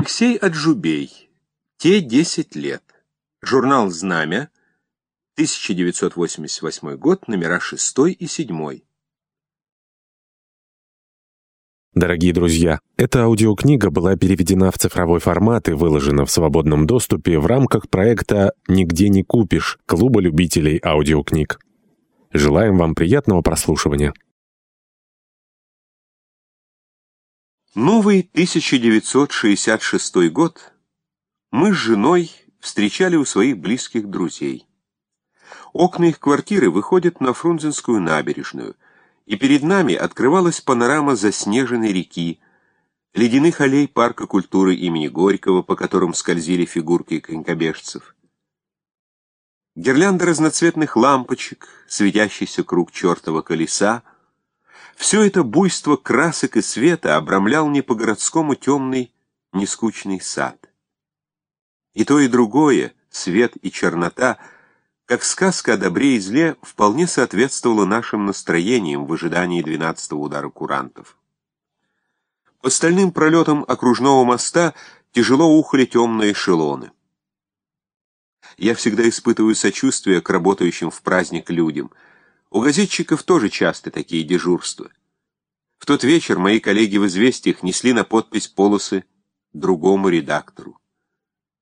Алексей Аджубей. Те 10 лет. Журнал «Знамя», 1988 год, номера 6 и 7. Дорогие друзья, эта аудиокнига была переведена в цифровой формат и выложена в свободном доступе в рамках проекта «Нигде не купишь» Клуба любителей аудиокниг. Желаем вам приятного прослушивания. Новый 1966 год мы с женой встречали у своих близких друзей. Окна их квартиры выходят на Фрунзенскую набережную, и перед нами открывалась панорама заснеженной реки, ледяных аллей парка культуры имени Горького, по которым скользили фигурки конькобежцев. Гирлянда разноцветных лампочек, светящийся круг чертова колеса, все это буйство красок и света обрамлял не по-городскому темный, нескучный сад. И то, и другое, свет и чернота, как сказка о добре и зле, вполне соответствовало нашим настроениям в ожидании двенадцатого удара курантов. По стальным пролетам окружного моста тяжело ухали темные эшелоны. Я всегда испытываю сочувствие к работающим в праздник людям — у газетчиков тоже часто такие дежурства. В тот вечер мои коллеги в «Известиях» несли на подпись полосы другому редактору.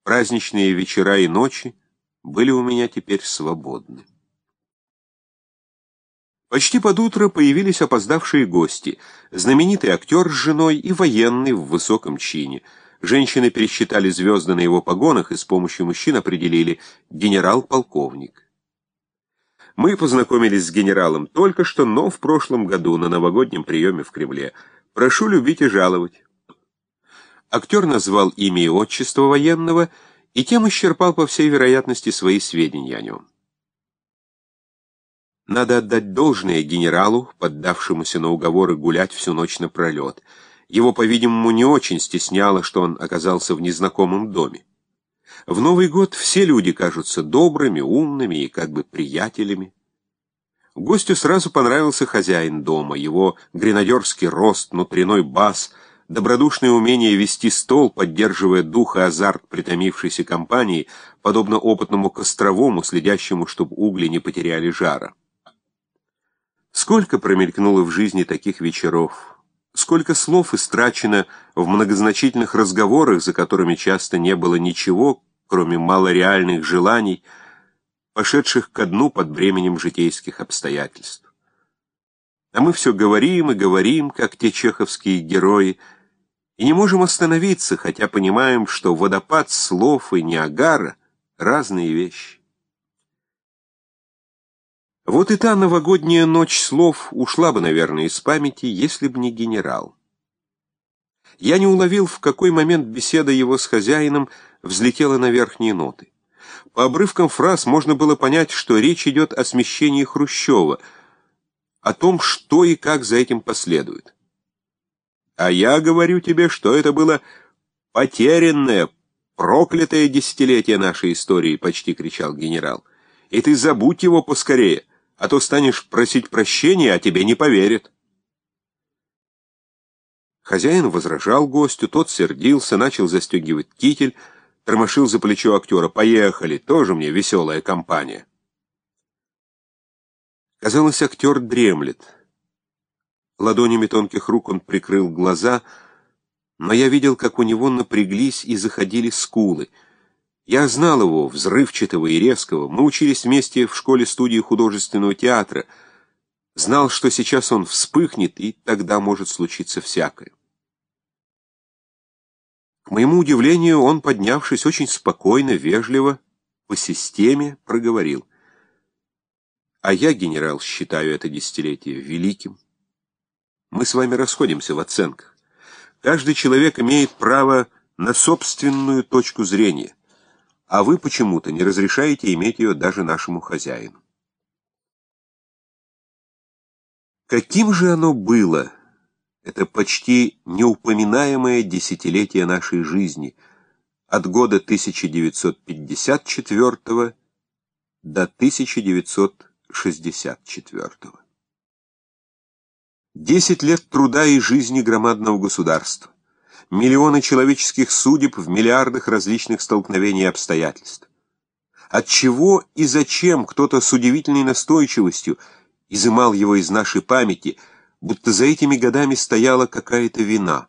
Праздничные вечера и ночи были у меня теперь свободны. Почти под утро появились опоздавшие гости, знаменитый актер с женой и военный в высоком чине. Женщины пересчитали звезды на его погонах и с помощью мужчин определили генерал-полковник. Мы познакомились с генералом только что, но в прошлом году на новогоднем приеме в Кремле. Прошу любить и жаловать. Актер назвал имя и отчество военного и тем исчерпал по всей вероятности свои сведения о нем. Надо отдать должное генералу, поддавшемуся на уговоры гулять всю ночь напролет. Его, по-видимому, не очень стесняло, что он оказался в незнакомом доме. В Новый год все люди кажутся добрыми, умными и как бы приятелями. Гостю сразу понравился хозяин дома, его гренадерский рост, внутренной бас, добродушное умение вести стол, поддерживая дух и азарт притомившейся компании, подобно опытному костровому, следящему, чтобы угли не потеряли жара. Сколько промелькнуло в жизни таких вечеров, Сколько слов истрачено в многозначительных разговорах, за которыми часто не было ничего, кроме малореальных желаний, пошедших ко дну под бременем житейских обстоятельств. А мы все говорим и говорим, как те чеховские герои, и не можем остановиться, хотя понимаем, что водопад слов и Ниагара — разные вещи. Вот и та новогодняя ночь слов ушла бы, наверное, из памяти, если бы не генерал. Я не уловил, в какой момент беседа его с хозяином взлетела на верхние ноты. По обрывкам фраз можно было понять, что речь идет о смещении Хрущева, о том, что и как за этим последует. А я говорю тебе, что это было потерянное, проклятое десятилетие нашей истории, почти кричал генерал. И ты забудь его поскорее а то станешь просить прощения, а тебе не поверят. Хозяин возражал гостю, тот сердился, начал застегивать китель, тормошил за плечо актера. «Поехали, тоже мне веселая компания». Казалось, актер дремлет. Ладонями тонких рук он прикрыл глаза, но я видел, как у него напряглись и заходили скулы — я знал его, взрывчатого и резкого. Мы учились вместе в школе-студии художественного театра. Знал, что сейчас он вспыхнет, и тогда может случиться всякое. К моему удивлению, он, поднявшись очень спокойно, вежливо, по системе, проговорил. А я, генерал, считаю это десятилетие великим. Мы с вами расходимся в оценках. Каждый человек имеет право на собственную точку зрения а вы почему-то не разрешаете иметь ее даже нашему хозяину. Каким же оно было, это почти неупоминаемое десятилетие нашей жизни, от года 1954 до 1964. Десять лет труда и жизни громадного государства миллионы человеческих судеб в миллиардах различных столкновений и обстоятельств. Отчего и зачем кто-то с удивительной настойчивостью изымал его из нашей памяти, будто за этими годами стояла какая-то вина.